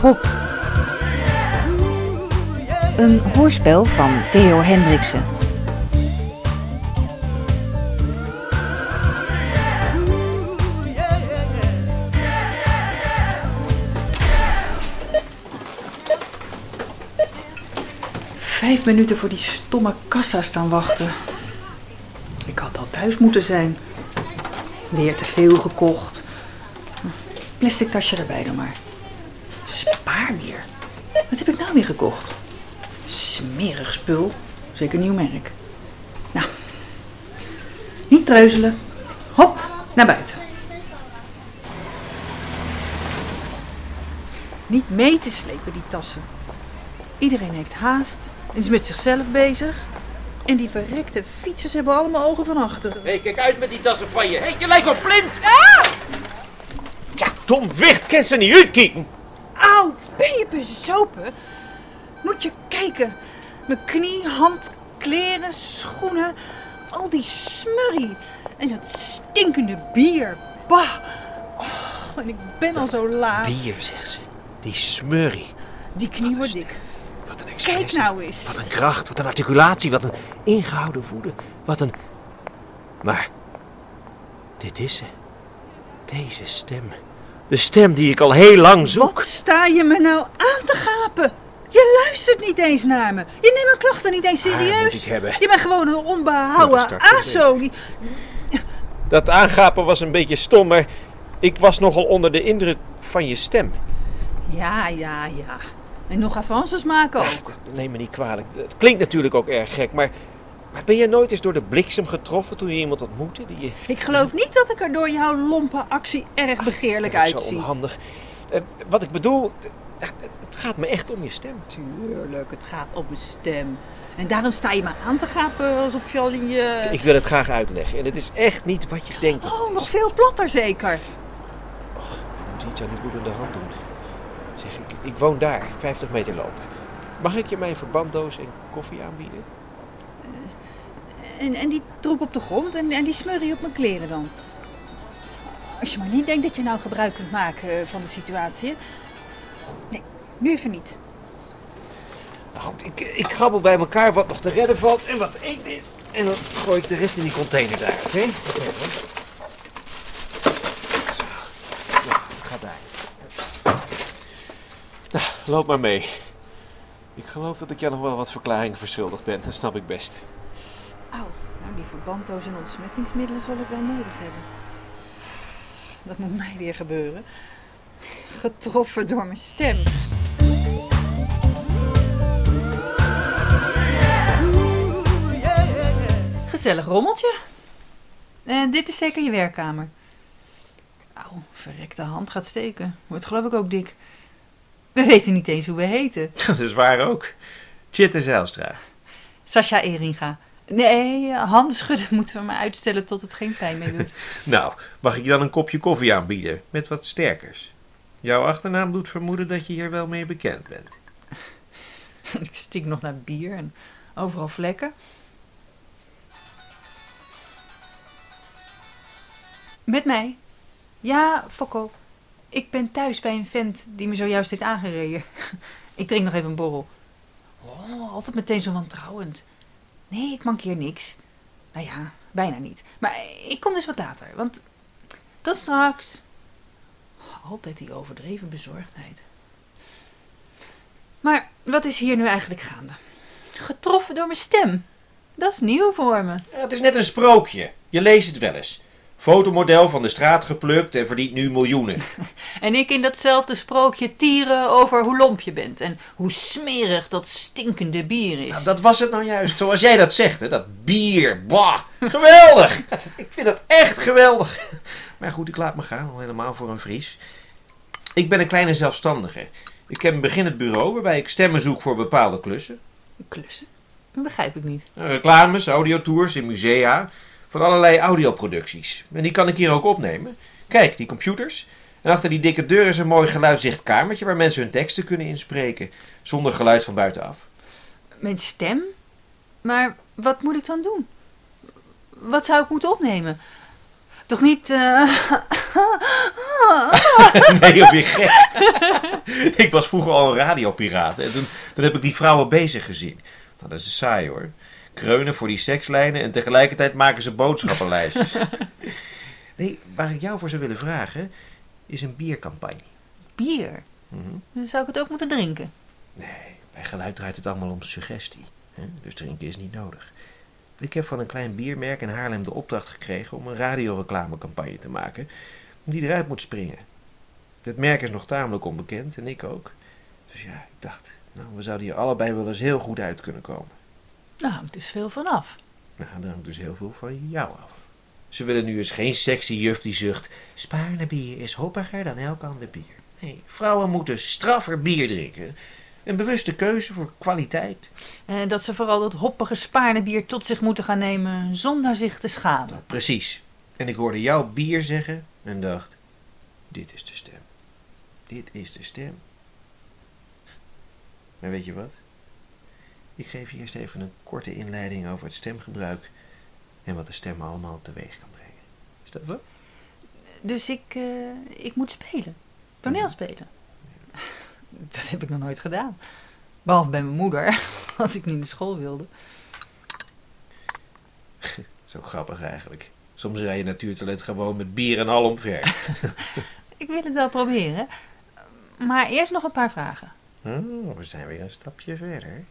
Hop. Een hoorspel van Theo Hendriksen. Vijf minuten voor die stomme kassa staan wachten. Ik had al thuis moeten zijn. Weer te veel gekocht. Plastic tasje erbij dan maar. Wat heb ik nou weer gekocht? Smerig spul. Zeker nieuw merk. Nou, niet treuzelen. Hop, naar buiten. Niet mee te slepen, die tassen. Iedereen heeft haast en is met zichzelf bezig. En die verrekte fietsers hebben allemaal ogen van achter. Hé, hey, kijk uit met die tassen van je. Hé, hey, je lijkt op blind. Ja, Tom Wicht, kan ze niet uitkijken. Ben je bezopen? Moet je kijken. Mijn knie, hand, kleren, schoenen. Al die smurrie. En dat stinkende bier. Bah. Oh, en ik ben al zo laat. Bier, zegt ze. Die smurrie. Die knie wordt dik. Wat een Kijk expressie. nou eens. Wat een kracht, wat een articulatie, wat een ingehouden voeden. Wat een... Maar, dit is ze. Deze stem. De stem die ik al heel lang zoek. Wat sta je me nou aan te gapen? Je luistert niet eens naar me. Je neemt mijn klachten niet eens Haar serieus. moet ik hebben. Je bent gewoon een onbehouden aso. Die... Dat aangapen was een beetje stom, maar ik was nogal onder de indruk van je stem. Ja, ja, ja. En nog avances maken ook. Neem me niet kwalijk. Het klinkt natuurlijk ook erg gek, maar, maar ben je nooit eens door de bliksem getroffen toen je iemand ontmoette die je Ik geloof niet dat ik er door jouw lompe actie erg begeerlijk Dat is Zo onhandig. Eh, wat ik bedoel, eh, het gaat me echt om je stem. Tuurlijk, het gaat op mijn stem. En daarom sta je me aan te gapen alsof je al in je... Ik wil het graag uitleggen. En het is echt niet wat je denkt dat Oh, nog veel platter zeker. Ik moet iets aan die bloedende hand doen. Zeg, ik, ik woon daar, 50 meter lopen. Mag ik je mijn verbanddoos en koffie aanbieden? En, die troep op de grond en, en die smurrie op mijn kleren dan. Als je maar niet denkt dat je nou gebruik kunt maken eh, van de situatie. Nee, nu even niet. Nou goed, ik, ik grabbel bij elkaar wat nog te redden valt en wat eten is. En dan gooi ik de rest in die container daar, oké? Hoor. Zo. Ja, ga daar. Nou, loop maar mee. Ik geloof dat ik jou nog wel wat verklaringen verschuldigd ben. Dat snap ik best. Auw, nou die verbanddoos en ontsmettingsmiddelen zal ik wel nodig hebben. Dat moet mij weer gebeuren. Getroffen door mijn stem. Gezellig rommeltje. En dit is zeker je werkkamer. Auw, verrekte hand gaat steken. Wordt geloof ik ook dik. We weten niet eens hoe we heten. Dat is waar ook. Chitte Zijlstra. Sascha Eringa. Nee, handen schudden moeten we maar uitstellen tot het geen pijn meer doet. Nou, mag ik je dan een kopje koffie aanbieden? Met wat sterkers. Jouw achternaam doet vermoeden dat je hier wel mee bekend bent. Ik stik nog naar bier en overal vlekken. Met mij? Ja, Fokko. Ik ben thuis bij een vent die me zojuist heeft aangereden. Ik drink nog even een borrel. Oh, altijd meteen zo wantrouwend. Nee, ik mankeer niks. Nou ja, bijna niet. Maar ik kom dus wat later, want tot straks. Altijd die overdreven bezorgdheid. Maar wat is hier nu eigenlijk gaande? Getroffen door mijn stem. Dat is nieuw voor me. Ja, het is net een sprookje. Je leest het wel eens. Fotomodel van de straat geplukt en verdient nu miljoenen. En ik in datzelfde sprookje tieren over hoe lomp je bent. En hoe smerig dat stinkende bier is. Nou, dat was het nou juist, zoals jij dat zegt, hè? dat bier. Bah, geweldig. Dat- Ik vind dat echt geweldig. Maar goed, ik laat me gaan, al helemaal voor een Fries. Ik ben een kleine zelfstandige. Ik heb een beginnend bureau waarbij ik stemmen zoek voor bepaalde klussen. Klussen? Dat begrijp ik niet. Reclames, audiotours in musea, voor allerlei audioproducties. En die kan ik hier ook opnemen. Kijk, die computers. En achter die dikke deur is een mooi geluidsdicht kamertje waar mensen hun teksten kunnen inspreken, zonder geluid van buitenaf. Mijn stem? Maar wat moet ik dan doen? Wat zou ik moeten opnemen? Toch niet. eh, nee, op je gek. ik was vroeger al een radiopiraat. En toen, toen heb ik die vrouwen bezig gezien. Nou, dat is saai hoor. Kreunen voor die sekslijnen en tegelijkertijd maken ze boodschappenlijstjes. nee, waar ik jou voor zou willen vragen, is een biercampagne. Bier? Mhm. Dan zou ik het ook moeten drinken. Nee, bij geluid draait het allemaal om suggestie. Hè? Dus drinken is niet nodig. Ik heb van een klein biermerk in Haarlem de opdracht gekregen om een radioreclamecampagne te maken die eruit moet springen. Het merk is nog tamelijk onbekend en ik ook. Dus ja, ik dacht, nou, we zouden hier allebei wel eens heel goed uit kunnen komen. Daar hangt dus veel van af. Nou, daar hangt dus heel veel van jou af. Ze willen nu eens geen sexy juf die zucht, Spaarne bier is hoppiger dan elk ander bier. Nee, vrouwen moeten straffer bier drinken. Een bewuste keuze voor kwaliteit. En dat ze vooral dat hoppige Spaarne bier tot zich moeten gaan nemen zonder zich te schamen. Precies. En ik hoorde jou bier zeggen en dacht, dit is de stem. Dit is de stem. Maar weet je wat? Ik geef je eerst even een korte inleiding over het stemgebruik en wat de stem allemaal teweeg kan brengen. Is dat wat? Dus ik, eh, ik moet spelen. Toneel spelen. Dat heb ik nog nooit gedaan. Behalve bij mijn moeder, als ik niet naar school wilde. Zo grappig eigenlijk. Soms rij je natuurtalent gewoon met bier en al omver. Ik wil het wel proberen. Maar eerst nog een paar vragen. Oh, we zijn weer een stapje verder.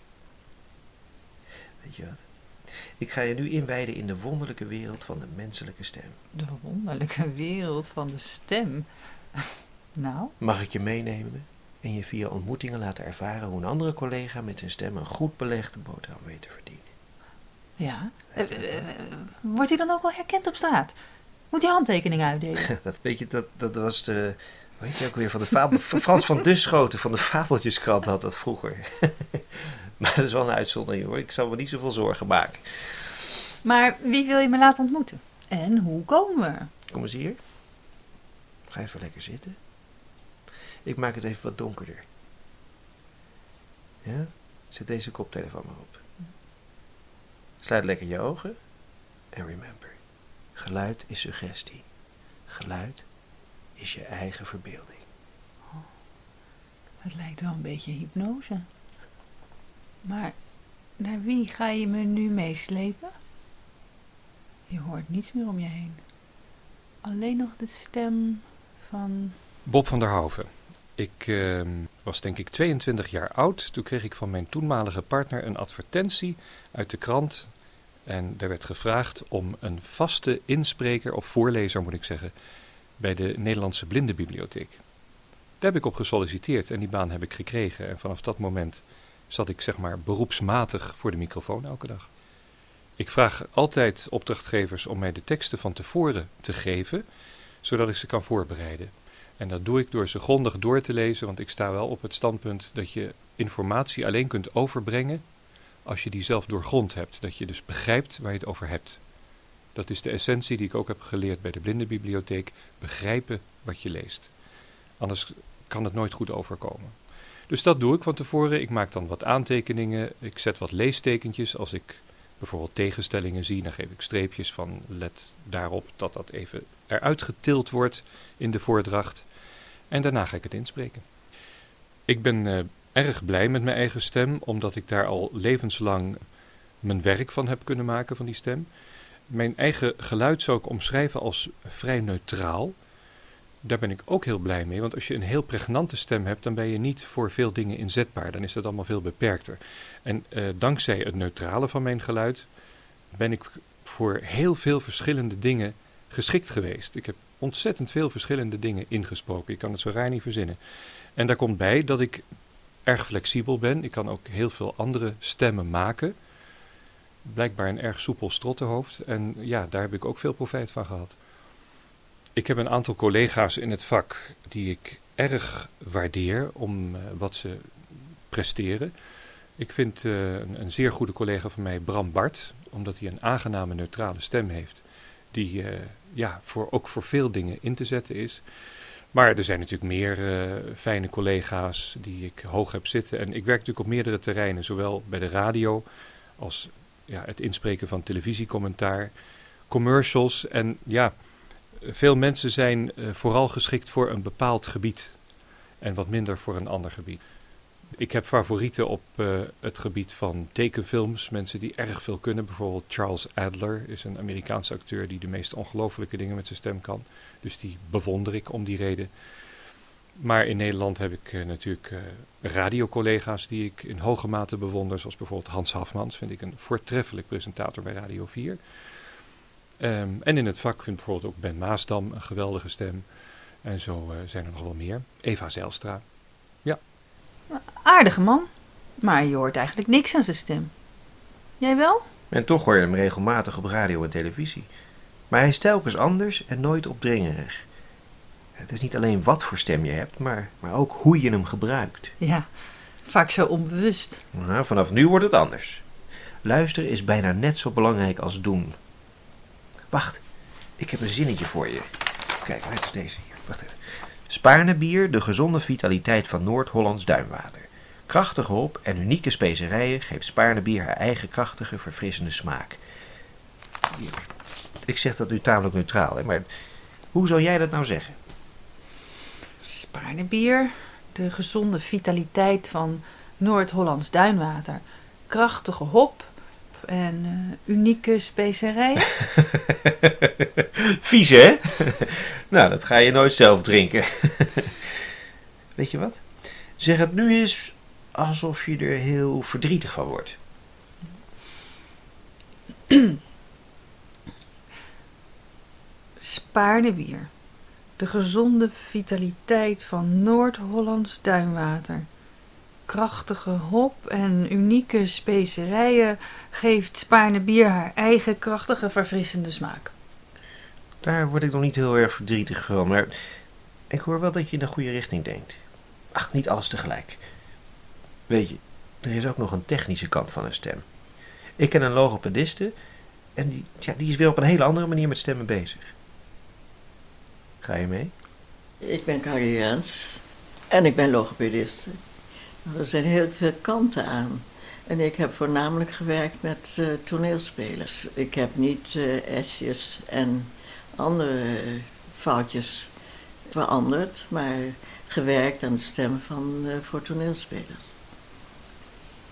Weet je wat? Ik ga je nu inwijden in de wonderlijke wereld van de menselijke stem. De wonderlijke wereld van de stem. Nou, Mag ik je meenemen en je via ontmoetingen laten ervaren hoe een andere collega met zijn stem een goed belegde boterham weet te verdienen? ja. Eh, eh, wordt hij dan ook wel herkend op straat? Moet hij handtekeningen uitdelen? Dat weet je, dat, dat was de. Weet je ook weer van de fabel. Frans van Duschoten van de Fabeltjeskrant had dat vroeger. maar dat is wel een uitzondering hoor. Ik zal me niet zoveel zorgen maken. Maar wie wil je me laten ontmoeten? En hoe komen we? Kom eens hier. Ga even lekker zitten. Ik maak het even wat donkerder. Ja? Zet deze koptelefoon maar op. Sluit lekker je ogen. En remember. Geluid is suggestie. Geluid is je eigen verbeelding. Het lijkt wel een beetje hypnose. Maar naar wie ga je me nu meeslepen? Je hoort niets meer om je heen. Alleen nog de stem van. Bob van der Hoven. Ik ehm, was denk ik 22 jaar oud. Toen kreeg ik van mijn toenmalige partner een advertentie uit de krant. En er werd gevraagd om een vaste inspreker, of voorlezer moet ik zeggen, bij de Nederlandse Blindenbibliotheek. Daar heb ik op gesolliciteerd en die baan heb ik gekregen. En vanaf dat moment zat ik zeg maar beroepsmatig voor de microfoon elke dag. Ik vraag altijd opdrachtgevers om mij de teksten van tevoren te geven, zodat ik ze kan voorbereiden. En dat doe ik door ze grondig door te lezen, want ik sta wel op het standpunt dat je informatie alleen kunt overbrengen als je die zelf doorgrond hebt. Dat je dus begrijpt waar je het over hebt. Dat is de essentie die ik ook heb geleerd bij de Blindenbibliotheek. Begrijpen wat je leest. Anders kan het nooit goed overkomen. Dus dat doe ik van tevoren. Ik maak dan wat aantekeningen. Ik zet wat leestekentjes. Als ik bijvoorbeeld tegenstellingen zie, dan geef ik streepjes van let daarop dat dat even eruit getild wordt in de voordracht. En daarna ga ik het inspreken. Ik ben eh, erg blij met mijn eigen stem, omdat ik daar al levenslang mijn werk van heb kunnen maken van die stem. Mijn eigen geluid zou ik omschrijven als vrij neutraal. Daar ben ik ook heel blij mee, want als je een heel pregnante stem hebt, dan ben je niet voor veel dingen inzetbaar. Dan is dat allemaal veel beperkter. En eh, dankzij het neutrale van mijn geluid ben ik voor heel veel verschillende dingen geschikt geweest. Ik heb ontzettend veel verschillende dingen ingesproken. Ik kan het zo raar niet verzinnen. En daar komt bij dat ik erg flexibel ben. Ik kan ook heel veel andere stemmen maken. Blijkbaar een erg soepel strottenhoofd. En ja, daar heb ik ook veel profijt van gehad. Ik heb een aantal collega's in het vak die ik erg waardeer om uh, wat ze presteren. Ik vind uh, een, een, zeer goede collega van mij, Bram Bart, omdat hij een aangename neutrale stem heeft, die uh, ja, voor, ook voor veel dingen in te zetten is. Maar er zijn natuurlijk meer fijne collega's die ik hoog heb zitten. En ik werk natuurlijk op meerdere terreinen, zowel bij de radio als ja, het inspreken van televisiecommentaar, commercials. En ja, Veel mensen zijn eh, vooral geschikt voor een bepaald gebied en wat minder voor een ander gebied. Ik heb favorieten op eh, het gebied van tekenfilms, mensen die erg veel kunnen. Bijvoorbeeld Charles Adler is een Amerikaanse acteur die de meest ongelofelijke dingen met zijn stem kan. Dus die bewonder ik om die reden. Maar in Nederland heb ik eh, natuurlijk uh, radiocollega's die ik in hoge mate bewonder. Zoals bijvoorbeeld Hans Hafmans, vind ik een voortreffelijk presentator bij Radio 4. Ehm, en in het vak vind ik bijvoorbeeld ook Ben Maasdam een geweldige stem. En zo uh, zijn er nog wel meer. Eva Zijlstra. Ja. Aardige man. Maar je hoort eigenlijk niks aan zijn stem. Jij wel? En toch hoor je hem regelmatig op radio en televisie. Maar hij is telkens anders en nooit opdringerig. Het is niet alleen wat voor stem je hebt, maar, maar ook hoe je hem gebruikt. Ja, vaak zo onbewust. Nou, vanaf nu wordt het anders. Luisteren is bijna net zo belangrijk als doen. Wacht, ik heb een zinnetje voor je. Kijk, waar is deze hier? Wacht even. Spaarnebier, de gezonde vitaliteit van Noord-Hollands duinwater. Krachtige hop en unieke specerijen geeft Spaarnebier haar eigen krachtige, verfrissende smaak. Ik zeg dat nu tamelijk neutraal, maar hoe zou jij dat nou zeggen? Spaarnebier, de gezonde vitaliteit van Noord-Hollands duinwater. Krachtige hop en uh, unieke specerijen. Vies, hè? nou, dat ga je nooit zelf drinken. Weet je wat? Zeg het nu eens alsof je er heel verdrietig van wordt. Spaarnebier. De gezonde vitaliteit van Noord-Hollands duinwater. Krachtige hop en unieke specerijen geeft Spaarnebier haar eigen krachtige verfrissende smaak. Daar word ik nog niet heel erg verdrietig van, maar ik hoor wel dat je in de goede richting denkt. Ach, niet alles tegelijk. Weet je, er is ook nog een technische kant van een stem. Ik ken een logopediste en die, ja, die is weer op een hele andere manier met stemmen bezig. Ga je mee? Ik ben Carrie Jens en ik ben logopediste. Er zijn heel veel kanten aan. En ik heb voornamelijk gewerkt met uh, toneelspelers. Ik heb niet uh, en andere foutjes veranderd, maar gewerkt aan de stem van, uh, voor toneelspelers.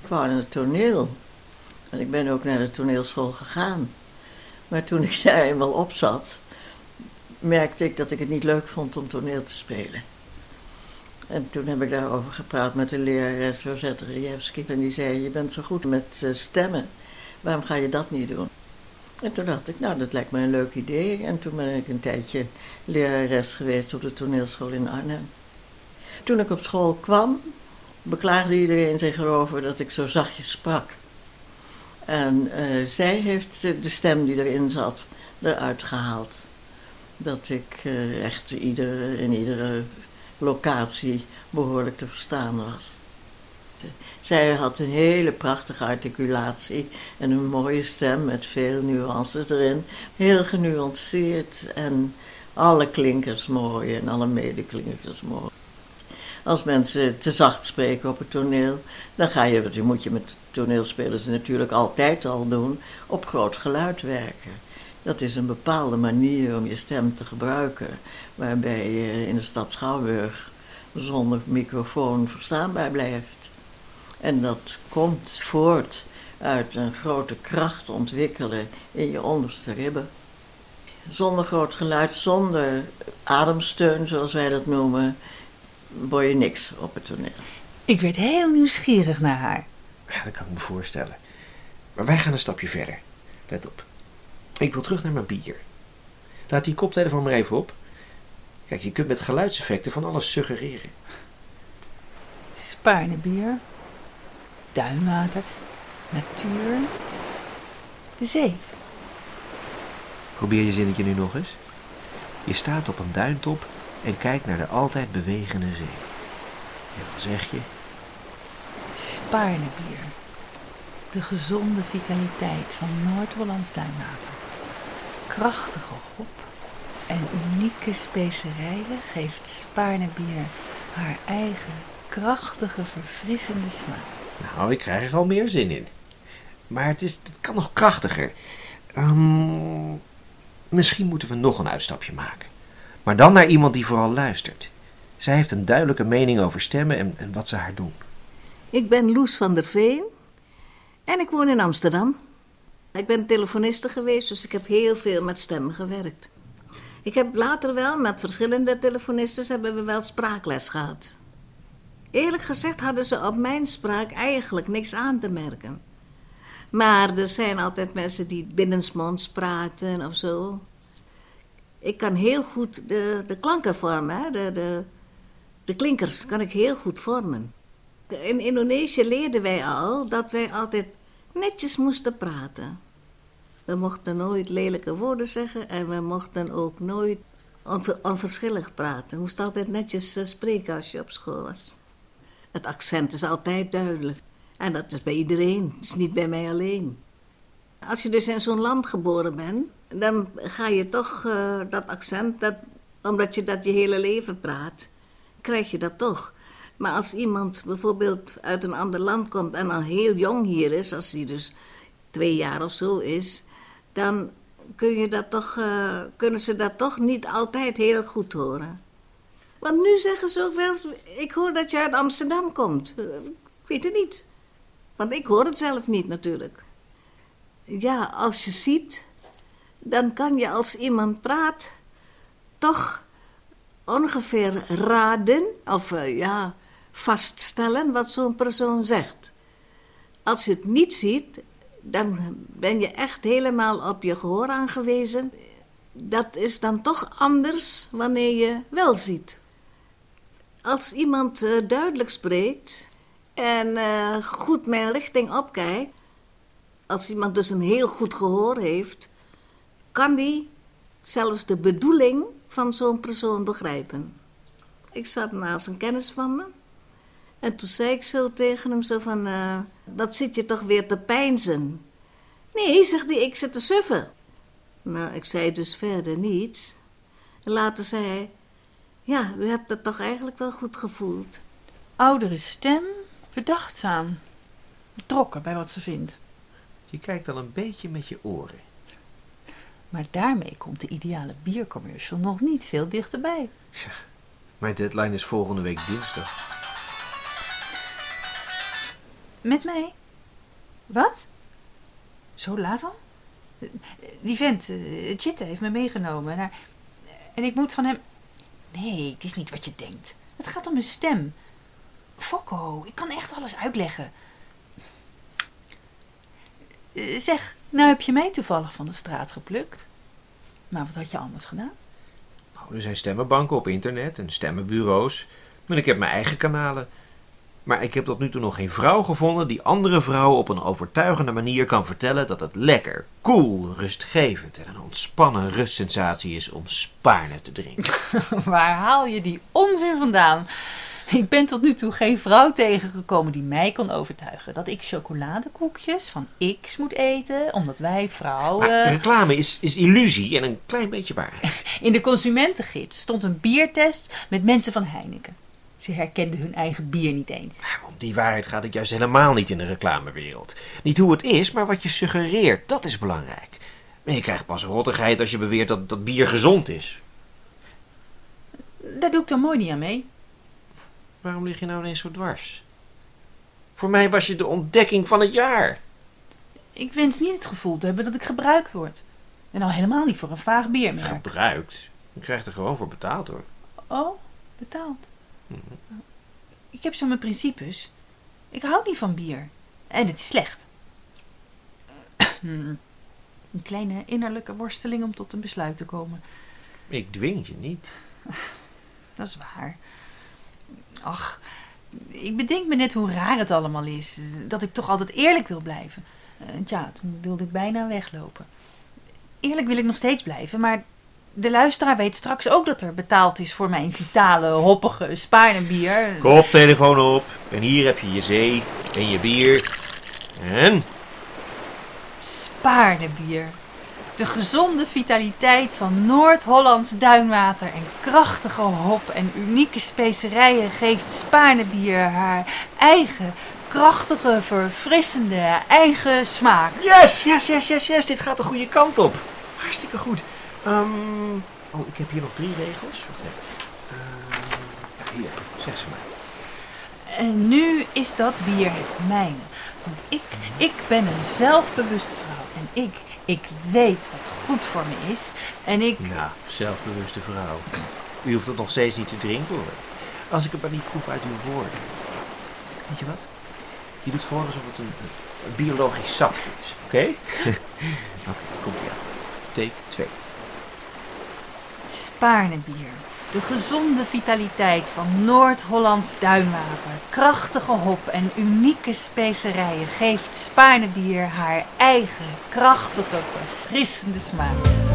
Ik wou naar het toneel. En ik ben ook naar de toneelschool gegaan. Maar toen ik daar eenmaal op zat, merkte ik dat ik het niet leuk vond om toneel te spelen. En toen heb ik daarover gepraat met de lerares Rosette Rejewski. En die zei, je bent zo goed met uh, stemmen, waarom ga je dat niet doen? En toen dacht ik, nou, dat lijkt me een leuk idee. En toen ben ik een tijdje lerares geweest op de toneelschool in Arnhem. Toen ik op school kwam, beklaagde iedereen zich erover dat ik zo zachtjes sprak. En uh, zij heeft de stem die erin zat, eruit gehaald. Dat ik uh, echt iedere, in iedere locatie behoorlijk te verstaan was. Zij had een hele prachtige articulatie en een mooie stem met veel nuances erin. Heel genuanceerd en alle klinkers mooi en alle medeklinkers mooi. Als mensen te zacht spreken op het toneel, dan ga je, dat moet je met toneelspelers natuurlijk altijd al doen, op groot geluid werken. Dat is een bepaalde manier om je stem te gebruiken, waarbij je in de stad Schouwburg zonder microfoon verstaanbaar blijft. En dat komt voort uit een grote kracht ontwikkelen in je onderste ribben. Zonder groot geluid, zonder ademsteun, zoals wij dat noemen, word je niks op het toneel. Ik werd heel nieuwsgierig naar haar. Ja, dat kan ik me voorstellen. Maar wij gaan een stapje verder. Let op. Ik wil terug naar mijn bier. Laat die koptelefoon maar even op. Kijk, je kunt met geluidseffecten van alles suggereren. Spaarnebier, duinwater, natuur, de zee. Probeer je zinnetje nu nog eens. Je staat op een duintop en kijkt naar de altijd bewegende zee. En dan zeg je... Spaarnebier, de gezonde vitaliteit van Noord-Hollands duinwater. Krachtige hop en unieke specerijen geeft Spaarnebier haar eigen krachtige, verfrissende smaak. Nou, ik krijg er al meer zin in. Maar het, is, het kan nog krachtiger. Um, Misschien moeten we nog een uitstapje maken. Maar dan naar iemand die vooral luistert. Zij heeft een duidelijke mening over stemmen en, en wat ze haar doen. Ik ben Loes van der Veen en ik woon in Amsterdam. Ik ben telefoniste geweest, dus ik heb heel veel met stemmen gewerkt. Ik heb later wel met verschillende telefonisten hebben we wel spraakles gehad. Eerlijk gezegd hadden ze op mijn spraak eigenlijk niks aan te merken. Maar er zijn altijd mensen die binnensmonds praten of zo. Ik kan heel goed de, de klanken vormen, hè? De, de, de klinkers kan ik heel goed vormen. In Indonesië leerden wij al dat wij altijd netjes moesten praten. We mochten nooit lelijke woorden zeggen en we mochten ook nooit onver- onverschillig praten. We moesten altijd netjes eh, spreken als je op school was. Het accent is altijd duidelijk. En dat is bij iedereen, het is niet bij mij alleen. Als je dus in zo'n land geboren bent, dan ga je toch eh, dat accent, dat, omdat je dat je hele leven praat, krijg je dat toch. Maar als iemand bijvoorbeeld uit een ander land komt en al heel jong hier is, als hij dus twee jaar of zo is, dan kun je dat toch, eh, kunnen ze dat toch niet altijd heel goed horen. Want nu zeggen ze ook wel eens, ik hoor dat je uit Amsterdam komt. Eh, Ik weet het niet. Want ik hoor het zelf niet natuurlijk. Ja, als je ziet, dan kan je als iemand praat toch ongeveer raden of eh, ja, vaststellen wat zo'n persoon zegt. Als je het niet ziet, dan ben je echt helemaal op je gehoor aangewezen. Dat is dan toch anders wanneer je wel ziet. Als iemand eh, duidelijk spreekt en eh, goed mijn richting opkijkt, als iemand dus een heel goed gehoor heeft, kan die zelfs de bedoeling van zo'n persoon begrijpen. Ik zat naast een kennis van me en toen zei ik zo tegen hem zo van, eh, dat zit je toch weer te pijnzen? Nee, zegt hij, ik zit te suffen. Nou, ik zei dus verder niets. En later zei hij, ja, u hebt het toch eigenlijk wel goed gevoeld. Oudere stem, bedachtzaam. Betrokken bij wat ze vindt. Je kijkt al een beetje met je oren. Maar daarmee komt de ideale biercommercial nog niet veel dichterbij. Mijn deadline is volgende week dinsdag. Met mij? Wat? Zo laat al? Die vent, uh, Chitte, heeft me meegenomen. Naar... En ik moet van hem... Nee, het is niet wat je denkt. Het gaat om mijn stem. Fokko, ik kan echt alles uitleggen. Eh, Zeg, nou heb je mij toevallig van de straat geplukt. Maar wat had je anders gedaan? Nou, er zijn stemmenbanken op internet en stemmenbureaus. Maar ik heb mijn eigen kanalen. Maar ik heb tot nu toe nog geen vrouw gevonden die andere vrouwen op een overtuigende manier kan vertellen dat het lekker, cool, rustgevend en een ontspannen rustsensatie is om spaarne te drinken. Waar haal je die onzin vandaan? Ik ben tot nu toe geen vrouw tegengekomen die mij kon overtuigen dat ik chocoladekoekjes van X moet eten, omdat wij vrouwen. Maar reclame is, is illusie en een klein beetje waarheid. In de consumentengids stond een biertest met mensen van Heineken. Ze herkenden hun eigen bier niet eens. Om die waarheid gaat het juist helemaal niet in de reclamewereld. Niet hoe het is, maar wat je suggereert, dat is belangrijk. En je krijgt pas rottigheid als je beweert dat, dat bier gezond is. Daar doe ik dan mooi niet aan mee. Waarom lig je nou ineens zo dwars? Voor mij was je de ontdekking van het jaar. Ik wens niet het gevoel te hebben dat ik gebruikt word. En al helemaal niet voor een vaag biermerk. Gebruikt. Je krijgt er gewoon voor betaald hoor. Oh, betaald. Ik heb zo mijn principes. Ik hou niet van bier. En het is slecht. Een kleine innerlijke worsteling om tot een besluit te komen. Ik dwing je niet. Dat is waar. Ach, ik bedenk me net hoe raar het allemaal is. Dat ik toch altijd eerlijk wil blijven. En tja, toen wilde ik bijna weglopen. Eerlijk wil ik nog steeds blijven, maar de luisteraar weet straks ook dat er betaald is voor mijn vitale, hoppige Spaarnebier. Koptelefoon op. En hier heb je je zee en je bier. En? Spaarnebier. De gezonde vitaliteit van Noord-Hollands duinwater en krachtige hop en unieke specerijen geeft Spaarnebier haar eigen, krachtige, verfrissende, eigen smaak. Yes, yes, yes, yes, yes. Dit gaat de goede kant op. Hartstikke goed. Ehm, oh, ik heb hier nog drie regels. Wacht even. Ehm, ja, hier, zeg ze maar. En nu is dat bier mijn. Want ik, ik ben een zelfbewuste vrouw. En ik, ik weet wat goed voor me is. En ik... Nou, zelfbewuste vrouw. U hoeft het nog steeds niet te drinken hoor. Als ik het maar niet proef uit uw woorden. Weet je wat? Je doet gewoon alsof het een, een biologisch sapje is, oké? oké, komt ie aan. Take 2. Spaarnebier. De gezonde vitaliteit van Noord-Hollands duinwater, krachtige hop en unieke specerijen geeft Spaarnebier haar eigen krachtige, verfrissende smaak.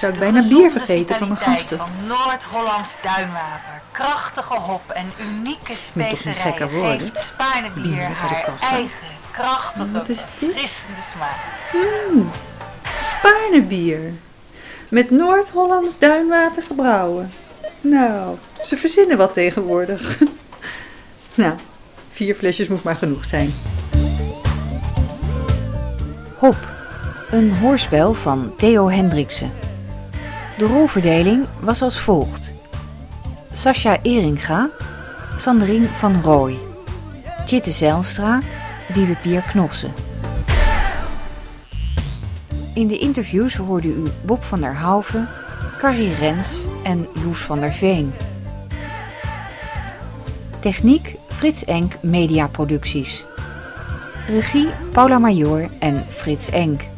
Zou ik bijna bier vergeten van mijn gasten. van Noord-Hollands duinwater, krachtige hop en unieke specerijen geeft Spaarnebier haar eigen krachtige, Wat is dit? verfrissende smaak. Spaarnebier. Met Noord-Hollands duinwater gebrouwen. Nou, ze verzinnen wat tegenwoordig. nou, vier flesjes moet maar genoeg zijn. Hop, een hoorspel van Theo Hendriksen. De rolverdeling was als volgt. Sascha Eringa, Sandrine van Rooij. Chitte Zijlstra, Wiebe Pier Knossen. In de interviews hoorde u Bob van der Houven, Carrie Rens en Loes van der Veen. Techniek Frits Enk Media Producties. Regie Paula Major en Frits Enk.